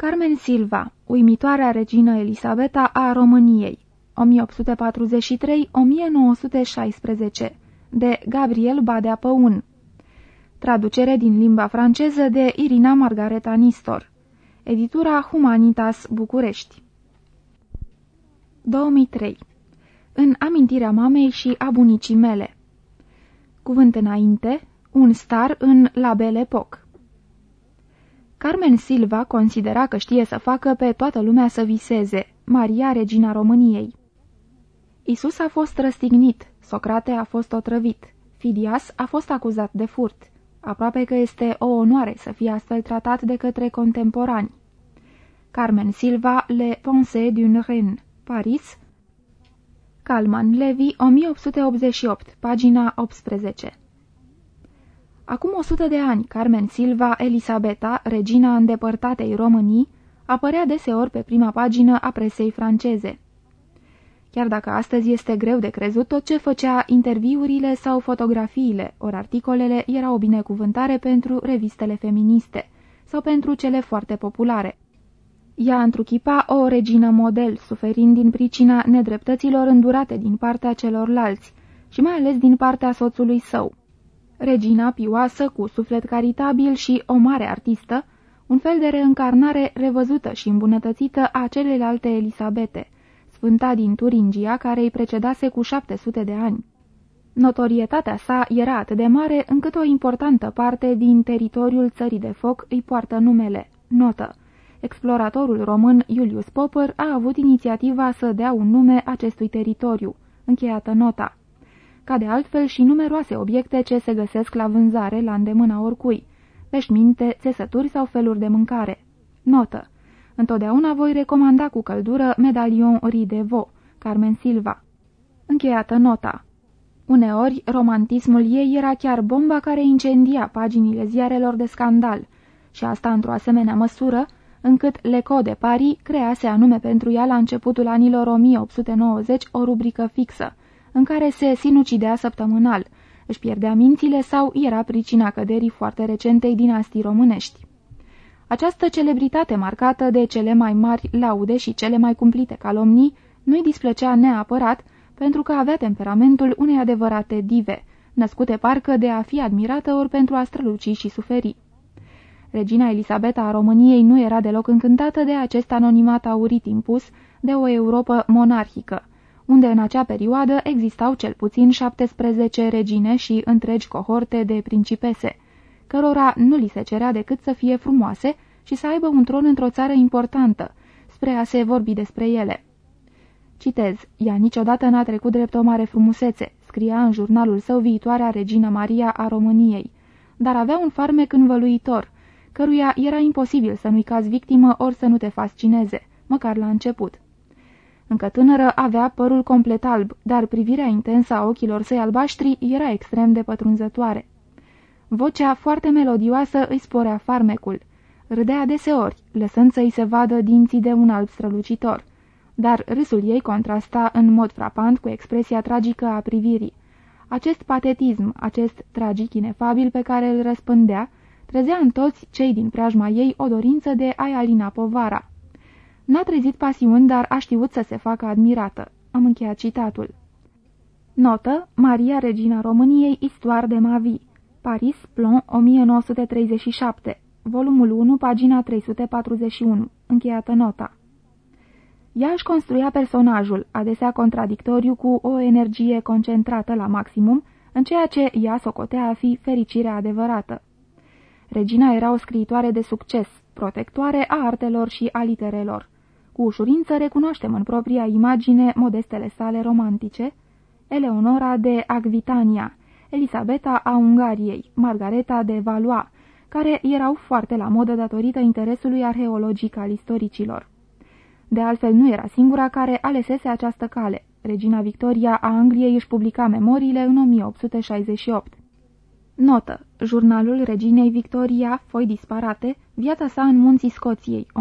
Carmen Silva, uimitoarea regină Elisabeta a României, 1843-1916, de Gabriel Badea Păun. Traducere din limba franceză de Irina Margareta Nistor. Editura Humanitas București. 2003. În amintirea mamei și a bunicii mele. Cuvânt înainte, un star în La Belle Époque. Carmen Silva considera că știe să facă pe toată lumea să viseze, Maria, regina României. Isus a fost răstignit, Socrate a fost otrăvit, Fidias a fost acuzat de furt. Aproape că este o onoare să fie astfel tratat de către contemporani. Carmen Silva, Le Pensées d'une Reine, Paris, Calman Levi, 1888, pagina 18 Acum o sută de ani, Carmen Silva Elisabeta, regina îndepărtatei Românii, apărea deseori pe prima pagină a presei franceze. Chiar dacă astăzi este greu de crezut, tot ce făcea interviurile sau fotografiile, ori articolele, era o binecuvântare pentru revistele feministe sau pentru cele foarte populare. Ea întruchipa o regină model, suferind din pricina nedreptăților îndurate din partea celorlalți și mai ales din partea soțului său. Regina pioasă, cu suflet caritabil și o mare artistă, un fel de reîncarnare revăzută și îmbunătățită a celelalte Elisabete, sfânta din Turingia care îi precedase cu 700 de ani. Notorietatea sa era atât de mare încât o importantă parte din teritoriul țării de foc îi poartă numele. Notă. Exploratorul român Julius Popper a avut inițiativa să dea un nume acestui teritoriu. Încheiată nota ca de altfel și numeroase obiecte ce se găsesc la vânzare la îndemâna oricui, veșminte, țesături sau feluri de mâncare. Notă. Întotdeauna voi recomanda cu căldură medalion Ridevo, Carmen Silva. Încheiată nota. Uneori, romantismul ei era chiar bomba care incendia paginile ziarelor de scandal, și asta într-o asemenea măsură, încât Leco de Paris crease anume pentru ea la începutul anilor 1890 o rubrică fixă, în care se sinucidea săptămânal, își pierdea mințile sau era pricina căderii foarte recentei dinastii românești. Această celebritate marcată de cele mai mari laude și cele mai cumplite calomnii nu-i displăcea neapărat pentru că avea temperamentul unei adevărate dive, născute parcă de a fi admirată ori pentru a străluci și suferi. Regina Elisabeta a României nu era deloc încântată de acest anonimat aurit impus de o Europa monarhică, unde în acea perioadă existau cel puțin 17 regine și întregi cohorte de principese, cărora nu li se cerea decât să fie frumoase și să aibă un tron într-o țară importantă, spre a se vorbi despre ele. Citez, ea niciodată n-a trecut drept o mare frumusețe, scria în jurnalul său viitoarea regină Maria a României, dar avea un farmec învăluitor, căruia era imposibil să nu-i cazi victimă ori să nu te fascineze, măcar la început. Încă tânără avea părul complet alb, dar privirea intensă a ochilor săi albaștri era extrem de pătrunzătoare. Vocea foarte melodioasă îi sporea farmecul. Râdea deseori, lăsând să-i se vadă dinții de un alb strălucitor. Dar râsul ei contrasta în mod frapant cu expresia tragică a privirii. Acest patetism, acest tragic inefabil pe care îl răspândea, trezea în toți cei din preajma ei o dorință de a-i alina povara. N-a trezit pasiuni, dar a știut să se facă admirată. Am încheiat citatul. Notă, Maria Regina României, Istoare de Mavi, Paris, Plon, 1937, volumul 1, pagina 341, încheiată nota. Ea își construia personajul, adesea contradictoriu cu o energie concentrată la maximum, în ceea ce ea socotea a fi fericirea adevărată. Regina era o scriitoare de succes, protectoare a artelor și a literelor. Cu ușurință recunoaștem în propria imagine modestele sale romantice, Eleonora de Agvitania, Elisabeta a Ungariei, Margareta de Valois, care erau foarte la modă datorită interesului arheologic al istoricilor. De altfel, nu era singura care alesese această cale. Regina Victoria a Angliei își publica memoriile în 1868. Notă. Jurnalul reginei Victoria, foi disparate, viața sa în munții Scoției, 1848-1861,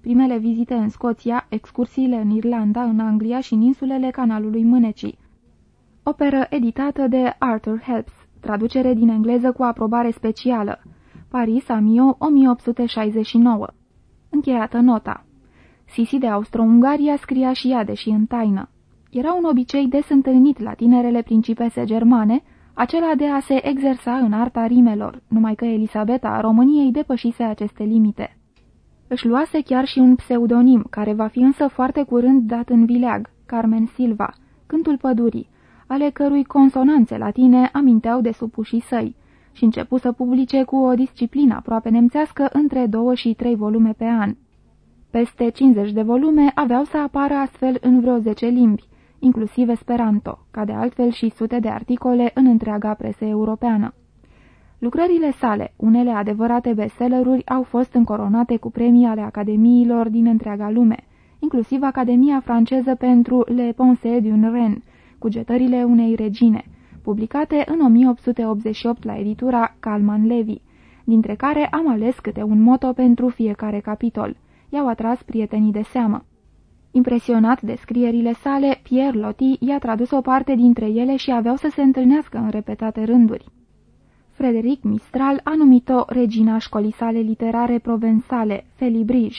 primele vizite în Scoția, excursiile în Irlanda, în Anglia și în insulele Canalului Mânecii. Operă editată de Arthur Helps, traducere din engleză cu aprobare specială, Paris, Amio, 1869. Încheiată nota. Sisi de Austro-Ungaria scria și ea, deși în taină. Era un obicei des întâlnit la tinerele principese germane, acela de a se exersa în arta rimelor, numai că Elisabeta a României depășise aceste limite. Își luase chiar și un pseudonim, care va fi însă foarte curând dat în vileag, Carmen Silva, Cântul Pădurii, ale cărui consonanțe latine aminteau de supușii săi, și începu să publice cu o disciplină aproape nemțească între două și trei volume pe an. Peste 50 de volume aveau să apară astfel în vreo 10 limbi, inclusiv Esperanto, ca de altfel și sute de articole în întreaga presă europeană. Lucrările sale, unele adevărate bestselleruri, au fost încoronate cu premii ale academiilor din întreaga lume, inclusiv Academia franceză pentru Le Pensées d'une Reine, cugetările unei regine, publicate în 1888 la editura Calman Levy, dintre care am ales câte un moto pentru fiecare capitol. I-au atras prietenii de seamă. Impresionat de scrierile sale, Pierre Loti i-a tradus o parte dintre ele și aveau să se întâlnească în repetate rânduri. Frederic Mistral a numit-o regina școlii sale literare provensale, Felibrige.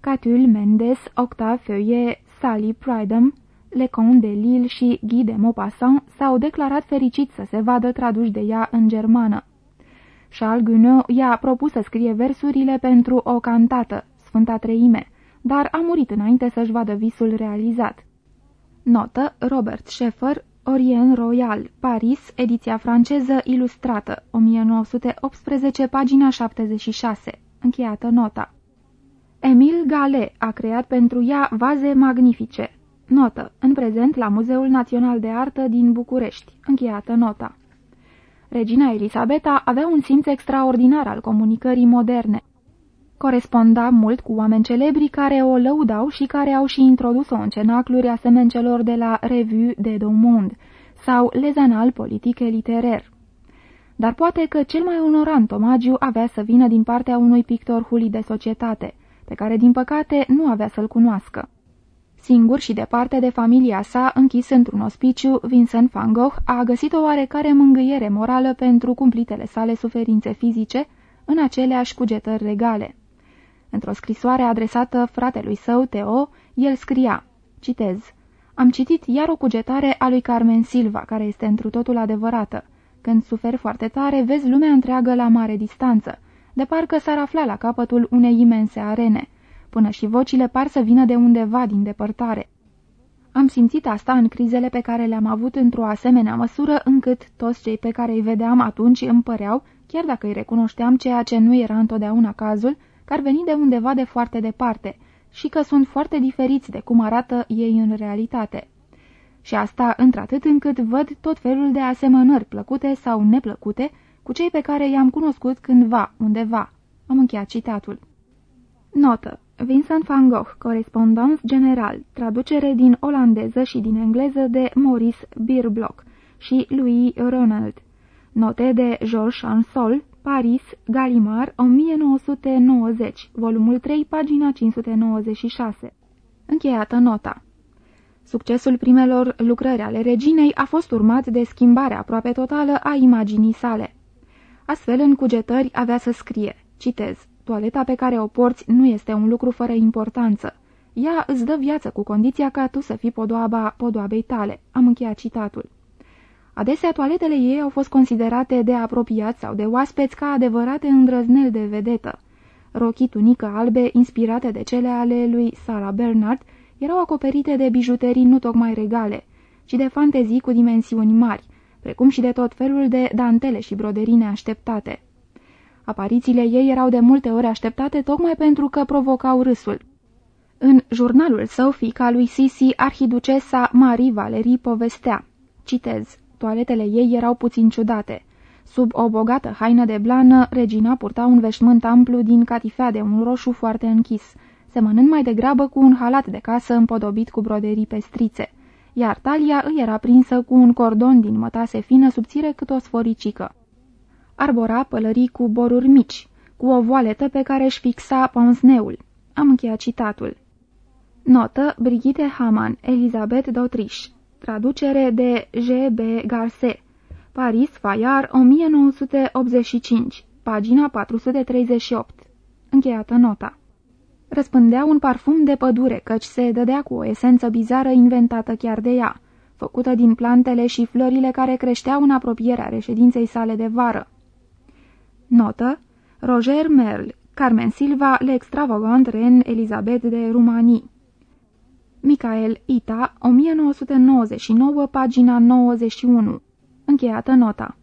Catul Mendes, Octave Feuillet, Sally Pridham, Lecon de Lille și Guy de Maupassant s-au declarat fericiți să se vadă traduși de ea în germană. Charles Gounod i-a propus să scrie versurile pentru o cantată, Sfânta Treime, dar a murit înainte să-și vadă visul realizat. Notă Robert Schaeffer, Orient Royal, Paris, ediția franceză ilustrată, 1918, pagina 76. Încheiată nota. Emil Gale a creat pentru ea vaze magnifice. Notă. În prezent la Muzeul Național de Artă din București. Încheiată nota. Regina Elisabeta avea un simț extraordinar al comunicării moderne. Coresponda mult cu oameni celebri care o lăudau și care au și introdus-o în cenacluri asemeni celor de la Revue de Monde sau Les Annales Politique Literaire. Dar poate că cel mai onorant omagiu avea să vină din partea unui pictor huli de societate, pe care din păcate nu avea să-l cunoască. Singur și departe de familia sa, închis într-un ospiciu, Vincent van Gogh a găsit o oarecare mângâiere morală pentru cumplitele sale suferințe fizice în aceleași cugetări regale. Într-o scrisoare adresată fratelui său, Teo, el scria, citez, Am citit iar o cugetare a lui Carmen Silva, care este întru totul adevărată. Când suferi foarte tare, vezi lumea întreagă la mare distanță, de parcă s-ar afla la capătul unei imense arene, până și vocile par să vină de undeva din depărtare. Am simțit asta în crizele pe care le-am avut într-o asemenea măsură încât toți cei pe care îi vedeam atunci îmi păreau, chiar dacă îi recunoșteam ceea ce nu era întotdeauna cazul, că ar veni de undeva de foarte departe și că sunt foarte diferiți de cum arată ei în realitate. Și asta într-atât încât văd tot felul de asemănări plăcute sau neplăcute cu cei pe care i-am cunoscut cândva, undeva. Am încheiat citatul. Notă. Vincent van Gogh, corespondans general, traducere din olandeză și din engleză de Maurice Birblock și Louis Ronald. Note de Georges Ansol, Paris, Galimar, 1990, volumul 3, pagina 596. Încheiată nota. Succesul primelor lucrări ale reginei a fost urmat de schimbarea aproape totală a imaginii sale. Astfel, în cugetări avea să scrie, citez, Toaleta pe care o porți nu este un lucru fără importanță. Ea îți dă viață cu condiția ca tu să fii podoaba podoabei tale. Am încheiat citatul. Adesea toaletele ei au fost considerate de apropiat sau de oaspeți ca adevărate îndrăzneli de vedetă. Rochii tunică albe, inspirate de cele ale lui Sarah Bernard, erau acoperite de bijuterii nu tocmai regale, ci de fantezii cu dimensiuni mari, precum și de tot felul de dantele și broderii neașteptate. Aparițiile ei erau de multe ori așteptate tocmai pentru că provocau râsul. În jurnalul său, fica lui Sisi, arhiducesa Marie Valerie povestea. Citez. Toaletele ei erau puțin ciudate. Sub o bogată haină de blană, regina purta un veșmânt amplu din catifea de un roșu foarte închis, semănând mai degrabă cu un halat de casă împodobit cu broderii pestrițe, iar talia îi era prinsă cu un cordon din mătase fină subțire cât o sforicică arbora pălării cu boruri mici, cu o voaletă pe care își fixa ponsneul. Am încheiat citatul. Notă Brigitte Hamann, Elizabeth d'Autriche Traducere de G. B. Garcet Paris, Fayard, 1985 pagina 438. Încheiată nota. Răspândea un parfum de pădure, căci se dădea cu o esență bizară inventată chiar de ea, făcută din plantele și florile care creșteau în apropierea reședinței sale de vară. Notă Roger Merle, Carmen Silva, l'extravagant Ren Elizabeth de Rumanii. Michael Ita, 1999, pagina 91. Încheiată nota.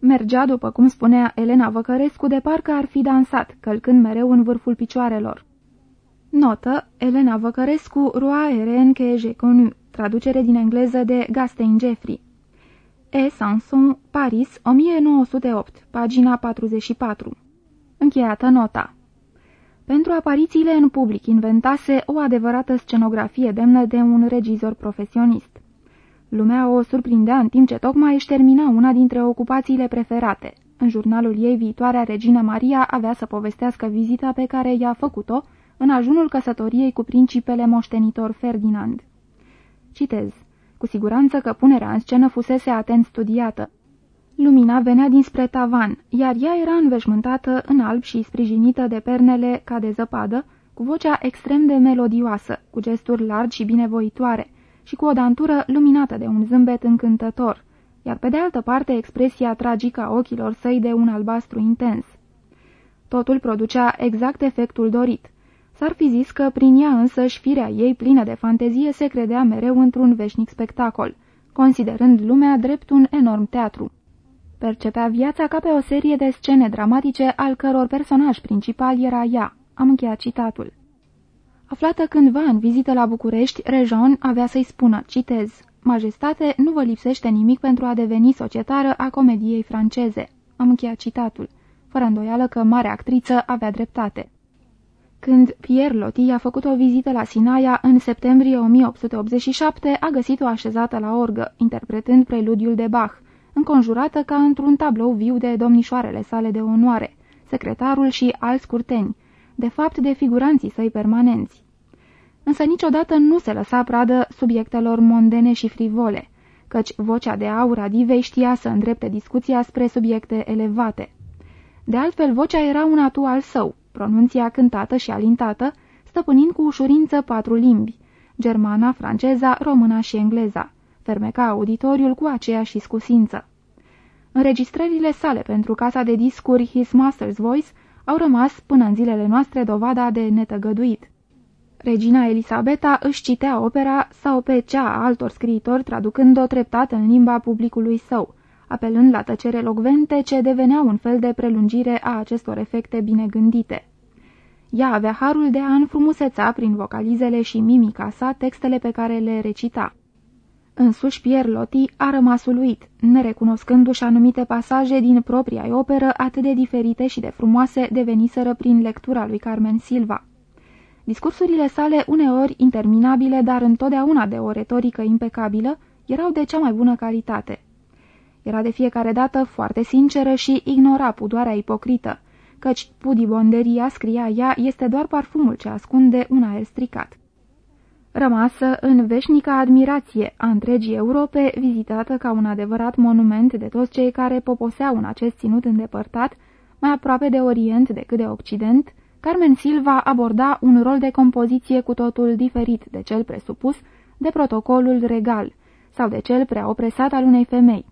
Mergea, după cum spunea Elena Văcărescu, de parcă ar fi dansat, călcând mereu în vârful picioarelor. Notă, Elena Văcărescu, Roi Eren que j'ai connu, traducere din engleză de Gaston Jeffrey. E. Sanson, Paris, 1908, pagina 44. Încheiată nota. Pentru aparițiile în public inventase o adevărată scenografie demnă de un regizor profesionist. Lumea o surprindea în timp ce tocmai își termina una dintre ocupațiile preferate. În jurnalul ei, viitoarea regină Maria avea să povestească vizita pe care i-a făcut-o în ajunul căsătoriei cu principele moștenitor Ferdinand. Citez. Cu siguranță că punerea în scenă fusese atent studiată. Lumina venea dinspre tavan, iar ea era înveșmântată în alb și sprijinită de pernele ca de zăpadă, cu vocea extrem de melodioasă, cu gesturi largi și binevoitoare, și cu o dantură luminată de un zâmbet încântător, iar pe de altă parte expresia tragică a ochilor săi de un albastru intens. Totul producea exact efectul dorit. S-ar fi zis că prin ea însăși firea ei plină de fantezie se credea mereu într-un veșnic spectacol, considerând lumea drept un enorm teatru. Percepea viața ca pe o serie de scene dramatice al căror personaj principal era ea. Am încheiat citatul. Aflată cândva în vizită la București, Rejon avea să-i spună, citez, Majestate, nu vă lipsește nimic pentru a deveni societară a comediei franceze. Am încheiat citatul, fără îndoială că mare actriță avea dreptate. Când Pierre Loti a făcut o vizită la Sinaia în septembrie 1887, a găsit-o așezată la orgă, interpretând preludiul de Bach, înconjurată ca într-un tablou viu de domnișoarele sale de onoare, secretarul și alți curteni, de fapt de figuranții săi permanenți. Însă niciodată nu se lăsa pradă subiectelor mondene și frivole, căci vocea de aur a divei știa să îndrepte discuția spre subiecte elevate. De altfel, vocea era un atu al său, pronunția cântată și alintată, stăpânind cu ușurință patru limbi, germana, franceza, româna și engleza, fermeca auditoriul cu aceeași scusință. Înregistrările sale pentru casa de discuri His Master's Voice au rămas până în zilele noastre dovada de netăgăduit. Regina Elisabeta își citea opera sau pe cea a altor scriitori traducând-o treptat în limba publicului său, apelând la tăcere locvente ce deveneau un fel de prelungire a acestor efecte bine gândite. Ea avea harul de a înfrumuseța prin vocalizele și mimica sa textele pe care le recita. Însuși Pierre Loti a rămas uluit, nerecunoscându-și anumite pasaje din propria operă atât de diferite și de frumoase deveniseră prin lectura lui Carmen Silva. Discursurile sale, uneori interminabile, dar întotdeauna de o retorică impecabilă, erau de cea mai bună calitate. Era de fiecare dată foarte sinceră și ignora pudoarea ipocrită, căci pudibonderia, scria ea, este doar parfumul ce ascunde un aer stricat rămasă în veșnica admirație a întregii Europe, vizitată ca un adevărat monument de toți cei care poposeau în acest ținut îndepărtat, mai aproape de Orient decât de Occident, Carmen Silva aborda un rol de compoziție cu totul diferit de cel presupus de protocolul regal sau de cel prea opresat al unei femei.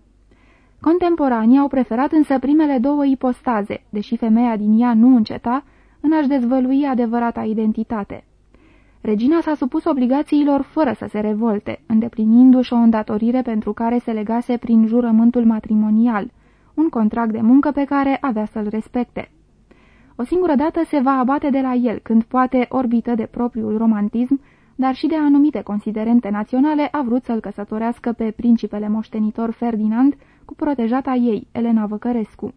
Contemporanii au preferat însă primele două ipostaze, deși femeia din ea nu înceta în a-și dezvălui adevărata identitate. Regina s-a supus obligațiilor fără să se revolte, îndeplinindu-și o îndatorire pentru care se legase prin jurământul matrimonial, un contract de muncă pe care avea să-l respecte. O singură dată se va abate de la el, când poate, orbită de propriul romantism, dar și de anumite considerente naționale, a vrut să-l căsătorească pe principele moștenitor Ferdinand cu protejata ei, Elena Văcărescu.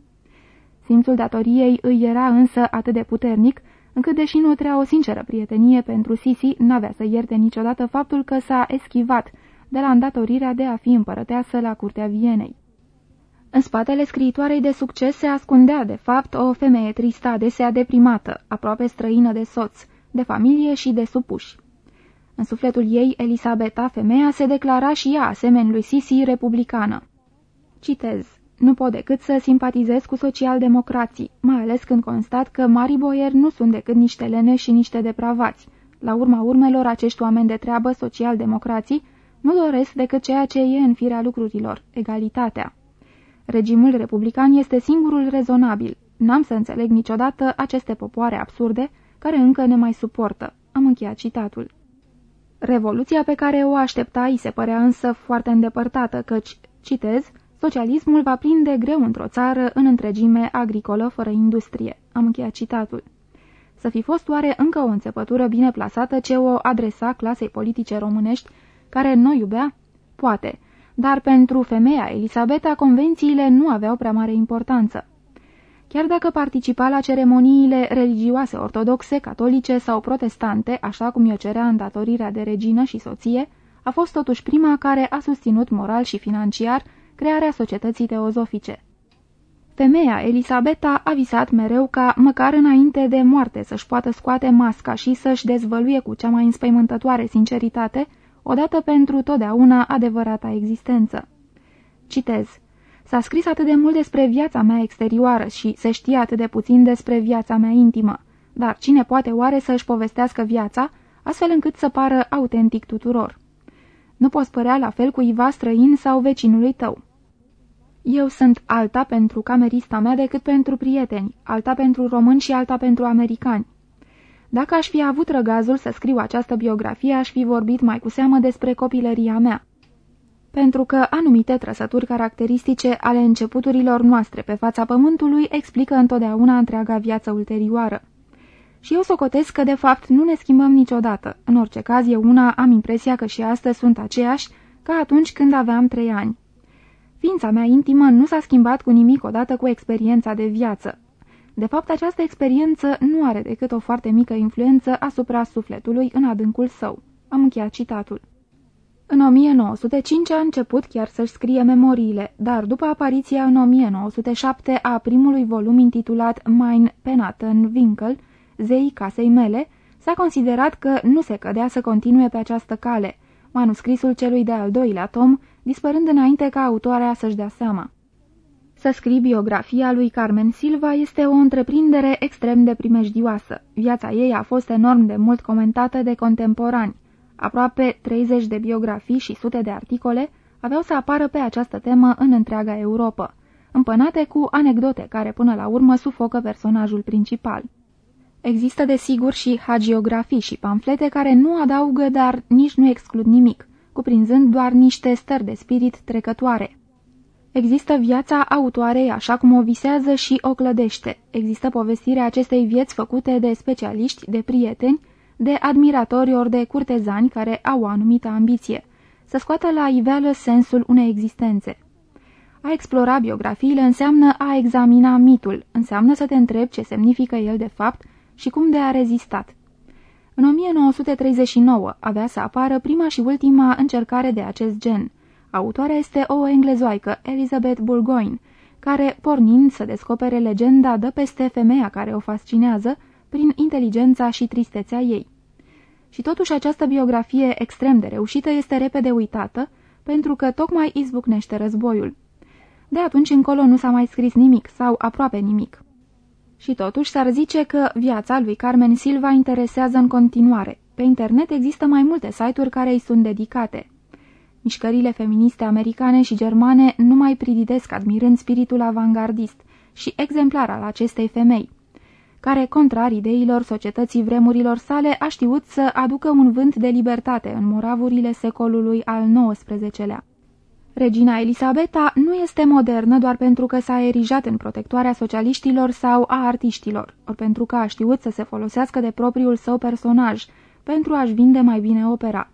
Simțul datoriei îi era însă atât de puternic, încât deși nutrea o sinceră prietenie pentru Sisi, n-avea să ierte niciodată faptul că s-a eschivat de la îndatorirea de a fi împărăteasă la curtea Vienei. În spatele scriitoarei de succes se ascundea, de fapt, o femeie tristă, adesea deprimată, aproape străină de soț, de familie și de supuși. În sufletul ei, Elisabeta, femeia, se declara și ea, asemeni lui Sisi, republicană. Citez. Nu pot decât să simpatizez cu socialdemocrații, mai ales când constat că mari boieri nu sunt decât niște lene și niște depravați. La urma urmelor, acești oameni de treabă socialdemocrații nu doresc decât ceea ce e în firea lucrurilor, egalitatea. Regimul republican este singurul rezonabil. N-am să înțeleg niciodată aceste popoare absurde care încă ne mai suportă. Am încheiat citatul. Revoluția pe care o aștepta îi se părea însă foarte îndepărtată, căci, citez, socialismul va prinde greu într-o țară în întregime agricolă fără industrie. Am încheiat citatul. Să fi fost oare încă o înțepătură bine plasată ce o adresa clasei politice românești, care nu iubea? Poate, dar pentru femeia Elisabeta convențiile nu aveau prea mare importanță. Chiar dacă participa la ceremoniile religioase ortodoxe, catolice sau protestante, așa cum i-o cerea îndatorirea de regină și soție, a fost totuși prima care a susținut moral și financiar crearea societății teozofice. Femeia Elisabeta a visat mereu ca, măcar înainte de moarte, să-și poată scoate masca și să-și dezvăluie cu cea mai înspăimântătoare sinceritate, odată pentru totdeauna adevărata existență. Citez. S-a scris atât de mult despre viața mea exterioară și se știe atât de puțin despre viața mea intimă, dar cine poate oare să își povestească viața, astfel încât să pară autentic tuturor? Nu poți părea la fel cuiva străin sau vecinului tău. Eu sunt alta pentru camerista mea decât pentru prieteni, alta pentru români și alta pentru americani. Dacă aș fi avut răgazul să scriu această biografie, aș fi vorbit mai cu seamă despre copilăria mea. Pentru că anumite trăsături caracteristice ale începuturilor noastre pe fața pământului explică întotdeauna întreaga viață ulterioară. Și eu socotesc că de fapt nu ne schimbăm niciodată. În orice caz, eu una am impresia că și astăzi sunt aceeași ca atunci când aveam trei ani. Ființa mea intimă nu s-a schimbat cu nimic odată cu experiența de viață. De fapt, această experiență nu are decât o foarte mică influență asupra sufletului în adâncul său. Am încheiat citatul. În 1905 a început chiar să-și scrie memoriile, dar după apariția în 1907 a primului volum intitulat Mein Penaten Winkel, Zeii casei mele, s-a considerat că nu se cădea să continue pe această cale, manuscrisul celui de-al doilea tom, dispărând înainte ca autoarea să-și dea seama. Să scrii biografia lui Carmen Silva este o întreprindere extrem de primejdioasă. Viața ei a fost enorm de mult comentată de contemporani. Aproape 30 de biografii și sute de articole aveau să apară pe această temă în întreaga Europa, împănate cu anecdote care până la urmă sufocă personajul principal. Există desigur și hagiografii și pamflete care nu adaugă, dar nici nu exclud nimic, cuprinzând doar niște stări de spirit trecătoare. Există viața autoarei așa cum o visează și o clădește. Există povestirea acestei vieți făcute de specialiști, de prieteni, de admiratori ori de curtezani care au o anumită ambiție, să scoată la iveală sensul unei existențe. A explora biografiile înseamnă a examina mitul, înseamnă să te întrebi ce semnifică el de fapt și cum de a rezistat. În 1939 avea să apară prima și ultima încercare de acest gen. Autoarea este o englezoaică, Elizabeth Burgoyne, care, pornind să descopere legenda, dă peste femeia care o fascinează prin inteligența și tristețea ei. Și totuși această biografie extrem de reușită este repede uitată, pentru că tocmai izbucnește războiul. De atunci încolo nu s-a mai scris nimic, sau aproape nimic. Și totuși s-ar zice că viața lui Carmen Silva interesează în continuare. Pe internet există mai multe site-uri care îi sunt dedicate. Mișcările feministe americane și germane nu mai prididesc admirând spiritul avangardist și exemplar al acestei femei, care, contrar ideilor societății vremurilor sale, a știut să aducă un vânt de libertate în moravurile secolului al XIX-lea. Regina Elisabeta nu este modernă doar pentru că s-a erijat în protectoarea socialiștilor sau a artiștilor, ori pentru că a știut să se folosească de propriul său personaj, pentru a-și vinde mai bine opera.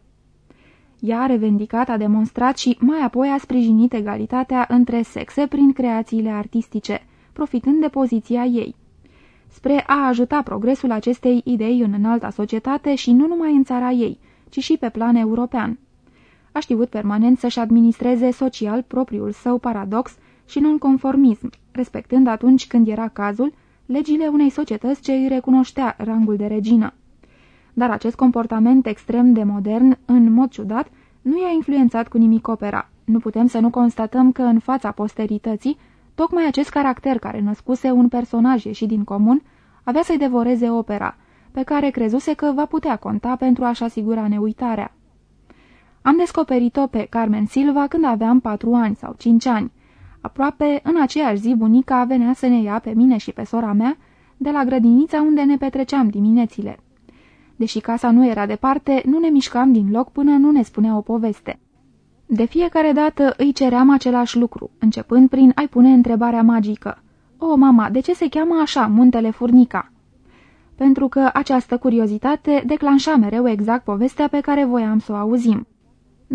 Ea a revendicat, a demonstrat și mai apoi a sprijinit egalitatea între sexe prin creațiile artistice, profitând de poziția ei. Spre a ajuta progresul acestei idei în înalta societate și nu numai în țara ei, ci și pe plan european a știut permanent să-și administreze social propriul său paradox și nonconformism, respectând atunci când era cazul legile unei societăți ce îi recunoștea rangul de regină. Dar acest comportament extrem de modern, în mod ciudat, nu i-a influențat cu nimic opera. Nu putem să nu constatăm că în fața posterității Tocmai acest caracter care născuse un personaj ieșit din comun avea să-i devoreze opera, pe care crezuse că va putea conta pentru a-și asigura neuitarea. Am descoperit-o pe Carmen Silva când aveam patru ani sau cinci ani. Aproape în aceeași zi bunica venea să ne ia pe mine și pe sora mea de la grădinița unde ne petreceam diminețile. Deși casa nu era departe, nu ne mișcam din loc până nu ne spunea o poveste. De fiecare dată îi ceream același lucru, începând prin a-i pune întrebarea magică. O, mama, de ce se cheamă așa, muntele Furnica?" Pentru că această curiozitate declanșa mereu exact povestea pe care voiam să o auzim.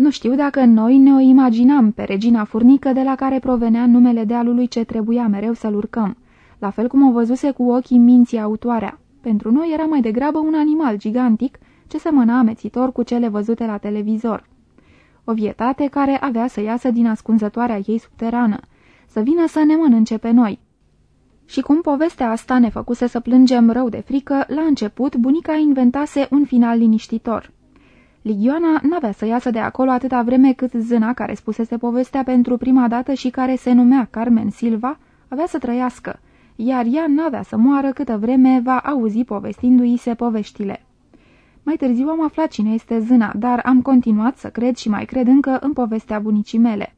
Nu știu dacă noi ne o imaginam pe regina furnică de la care provenea numele dealului ce trebuia mereu să-l urcăm, la fel cum o văzuse cu ochii minții autoarea. Pentru noi era mai degrabă un animal gigantic ce semăna amețitor cu cele văzute la televizor. O vietate care avea să iasă din ascunzătoarea ei subterană, să vină să ne mănânce pe noi. Și cum povestea asta ne făcuse să plângem rău de frică, la început bunica inventase un final liniștitor. Ligioana n-avea să iasă de acolo atâta vreme cât zâna care spusese povestea pentru prima dată și care se numea Carmen Silva avea să trăiască, iar ea n-avea să moară câtă vreme va auzi povestindu-i se poveștile. Mai târziu am aflat cine este zâna, dar am continuat să cred și mai cred încă în povestea bunicii mele.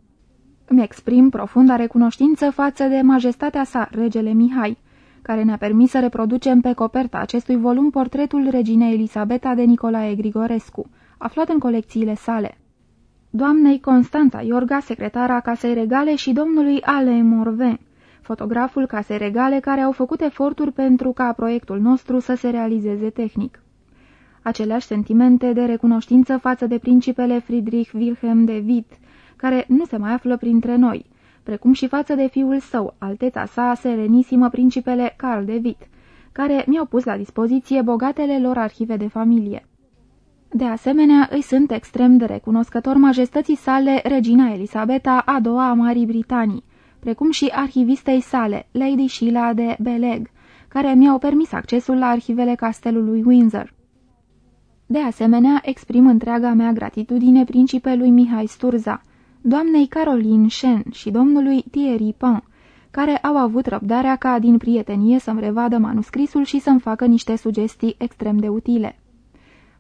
Îmi exprim profunda recunoștință față de majestatea sa, regele Mihai, care ne-a permis să reproducem pe coperta acestui volum portretul reginei Elisabeta de Nicolae Grigorescu, aflat în colecțiile sale. Doamnei Constanța Iorga, secretara Casei Regale și domnului Ale Morven, fotograful Casei Regale care au făcut eforturi pentru ca proiectul nostru să se realizeze tehnic. Aceleași sentimente de recunoștință față de principele Friedrich Wilhelm de Witt, care nu se mai află printre noi, precum și față de fiul său, alteța sa, serenisimă principele Carl de Witt, care mi-au pus la dispoziție bogatele lor arhive de familie. De asemenea, îi sunt extrem de recunoscător majestății sale Regina Elisabeta a doua a Marii Britanii, precum și arhivistei sale, Lady Sheila de Beleg, care mi-au permis accesul la arhivele castelului Windsor. De asemenea, exprim întreaga mea gratitudine principelui Mihai Sturza, doamnei Caroline Shen și domnului Thierry Pan, care au avut răbdarea ca din prietenie să-mi revadă manuscrisul și să-mi facă niște sugestii extrem de utile.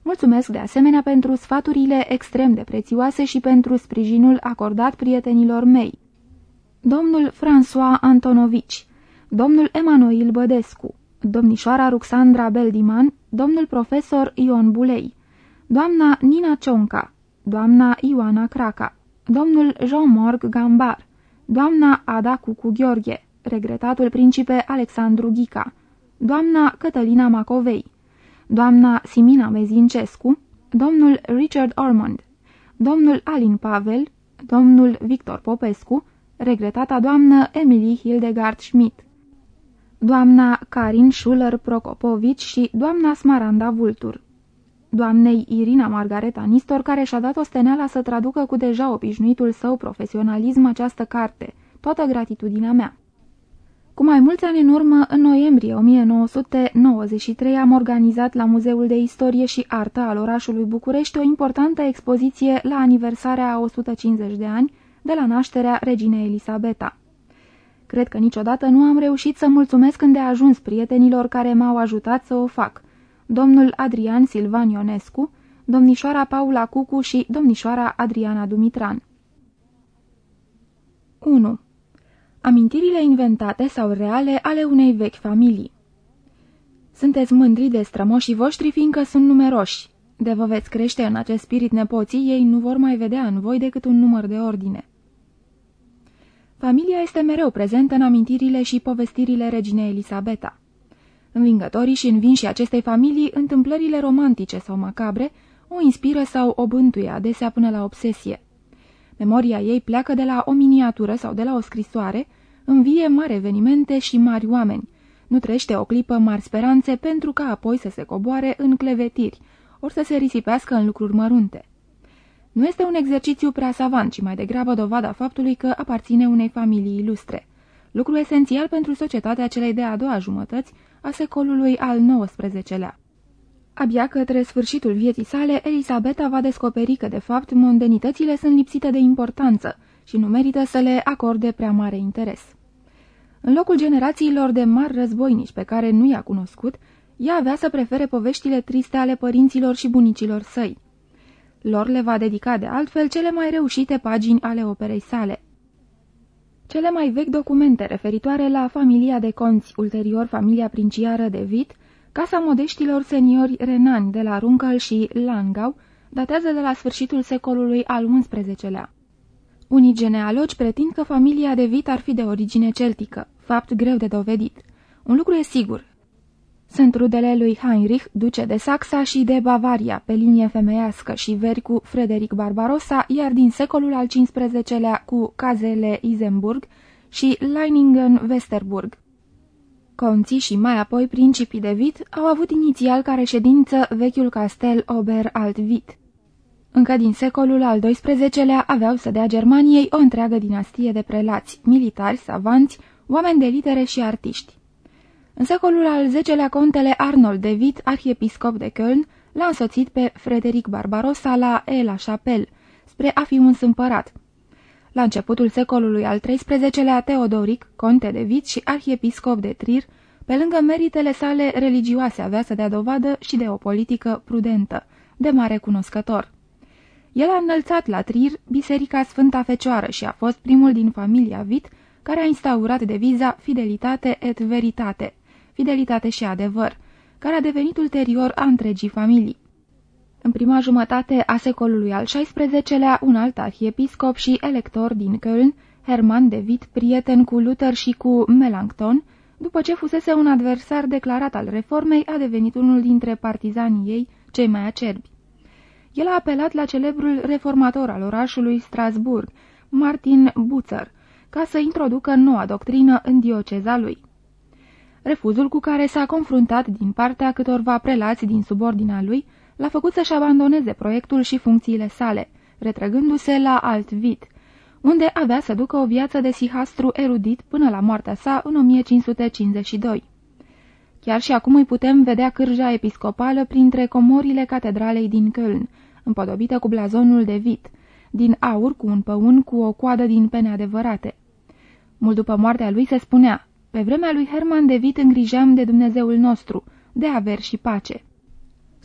Mulțumesc de asemenea pentru sfaturile extrem de prețioase și pentru sprijinul acordat prietenilor mei. Domnul François Antonovici, domnul Emanuel Bădescu, domnișoara Ruxandra Beldiman, domnul profesor Ion Bulei, doamna Nina Cionca, doamna Ioana Craca, domnul Jean-Morg Gambar, doamna Ada Cucu Gheorghe, regretatul principe Alexandru Ghica, doamna Cătălina Macovei, doamna Simina Mezincescu, domnul Richard Ormond, domnul Alin Pavel, domnul Victor Popescu, regretata doamnă Emily Hildegard Schmidt, doamna Karin Schuller Prokopovici și doamna Smaranda Vultur, doamnei Irina Margareta Nistor, care și-a dat osteneala să traducă cu deja obișnuitul său profesionalism această carte, toată gratitudinea mea. Cu mai mulți ani în urmă, în noiembrie 1993, am organizat la Muzeul de Istorie și Artă al orașului București o importantă expoziție la aniversarea a 150 de ani de la nașterea reginei Elisabeta. Cred că niciodată nu am reușit să mulțumesc îndeajuns prietenilor care m-au ajutat să o fac, domnul Adrian Silvan Ionescu, domnișoara Paula Cucu și domnișoara Adriana Dumitran. 1. Amintirile inventate sau reale ale unei vechi familii Sunteți mândri de strămoșii voștri fiindcă sunt numeroși. De vă veți crește în acest spirit nepoții, ei nu vor mai vedea în voi decât un număr de ordine. Familia este mereu prezentă în amintirile și povestirile reginei Elisabeta. Învingătorii și învinși acestei familii, întâmplările romantice sau macabre, o inspiră sau o bântuie adesea până la obsesie. Memoria ei pleacă de la o miniatură sau de la o scrisoare, învie mari evenimente și mari oameni. Nu trește o clipă mari speranțe pentru ca apoi să se coboare în clevetiri, ori să se risipească în lucruri mărunte. Nu este un exercițiu prea savant, ci mai degrabă dovada faptului că aparține unei familii ilustre. Lucru esențial pentru societatea celei de-a doua jumătăți a secolului al XIX-lea. Abia către sfârșitul vieții sale, Elisabeta va descoperi că, de fapt, mondenitățile sunt lipsite de importanță și nu merită să le acorde prea mare interes. În locul generațiilor de mari războinici pe care nu i-a cunoscut, ea avea să prefere poveștile triste ale părinților și bunicilor săi. Lor le va dedica de altfel cele mai reușite pagini ale operei sale. Cele mai vechi documente referitoare la familia de conți, ulterior familia princiară de Vit, casa modeștilor seniori renani de la Runkel și Langau, datează de la sfârșitul secolului al XI-lea. Unii genealogi pretind că familia de Vit ar fi de origine celtică, fapt greu de dovedit. Un lucru e sigur. Sunt rudele lui Heinrich, duce de Saxa și de Bavaria, pe linie femeiască și veri cu Frederic Barbarossa, iar din secolul al XV-lea cu Cazele Isenburg și Leiningen-Westerburg. Conții și mai apoi principii de Vit au avut inițial ca reședință vechiul castel Ober-Alt-Vit. Încă din secolul al XII-lea aveau să dea Germaniei o întreagă dinastie de prelați, militari, savanți, oameni de litere și artiști. În secolul al X-lea contele Arnold de Witt, arhiepiscop de Köln, l-a însoțit pe Frederic Barbarossa la El Chapelle, spre a fi un împărat. La începutul secolului al XIII-lea, Teodoric, conte de Witt și arhiepiscop de Trier, pe lângă meritele sale religioase avea să dea dovadă și de o politică prudentă, de mare cunoscător. El a înălțat la Trier Biserica Sfânta Fecioară și a fost primul din familia Vit care a instaurat deviza Fidelitate et Veritate, fidelitate și adevăr, care a devenit ulterior a întregii familii. În prima jumătate a secolului al XVI-lea, un alt arhiepiscop și elector din Köln, Herman de Witt, prieten cu Luther și cu Melanchthon, după ce fusese un adversar declarat al reformei, a devenit unul dintre partizanii ei cei mai acerbi. El a apelat la celebrul reformator al orașului Strasburg, Martin Butzer, ca să introducă noua doctrină în dioceza lui. Refuzul cu care s-a confruntat din partea câtorva prelați din subordina lui l-a făcut să-și abandoneze proiectul și funcțiile sale, retrăgându-se la alt vid, unde avea să ducă o viață de sihastru erudit până la moartea sa în 1552. Chiar și acum îi putem vedea cârja episcopală printre comorile catedralei din Köln, împodobită cu blazonul de vit, din aur cu un păun cu o coadă din pene adevărate. Mult după moartea lui se spunea, pe vremea lui Herman de Vit îngrijeam de Dumnezeul nostru, de aver și pace.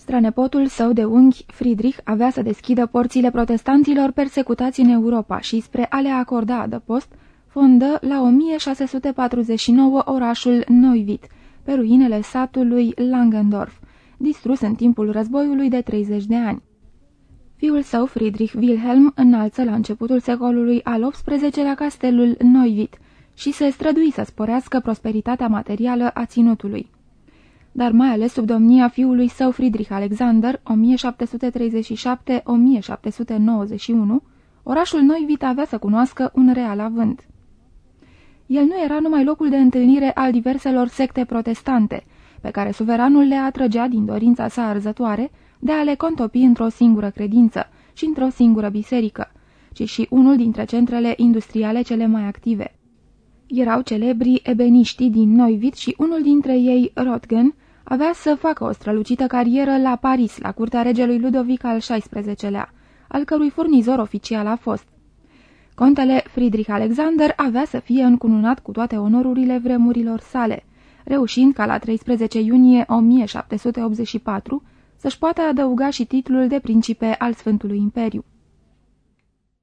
Strănepotul său de unghi, Friedrich, avea să deschidă porțile protestanților persecutați în Europa și spre a le acorda adăpost, fondă la 1649 orașul Neuwied, pe ruinele satului Langendorf, distrus în timpul războiului de 30 de ani. Fiul său, Friedrich Wilhelm, înalță la începutul secolului al XVIII-lea castelul Neuwied și se strădui să sporească prosperitatea materială a ținutului. Dar mai ales sub domnia fiului său Friedrich Alexander, 1737-1791, orașul Neuwied avea să cunoască un real avânt. El nu era numai locul de întâlnire al diverselor secte protestante, pe care suveranul le atrăgea din dorința sa arzătoare, de a le contopi într-o singură credință și într-o singură biserică, ci și unul dintre centrele industriale cele mai active. Erau celebri ebeniștii din Neuwied și unul dintre ei, Rotgen, avea să facă o strălucită carieră la Paris, la curtea regelui Ludovic al XVI-lea, al cărui furnizor oficial a fost. Contele Friedrich Alexander avea să fie încununat cu toate onorurile vremurilor sale, reușind ca la 13 iunie 1784 să-și poată adăuga și titlul de principe al Sfântului Imperiu.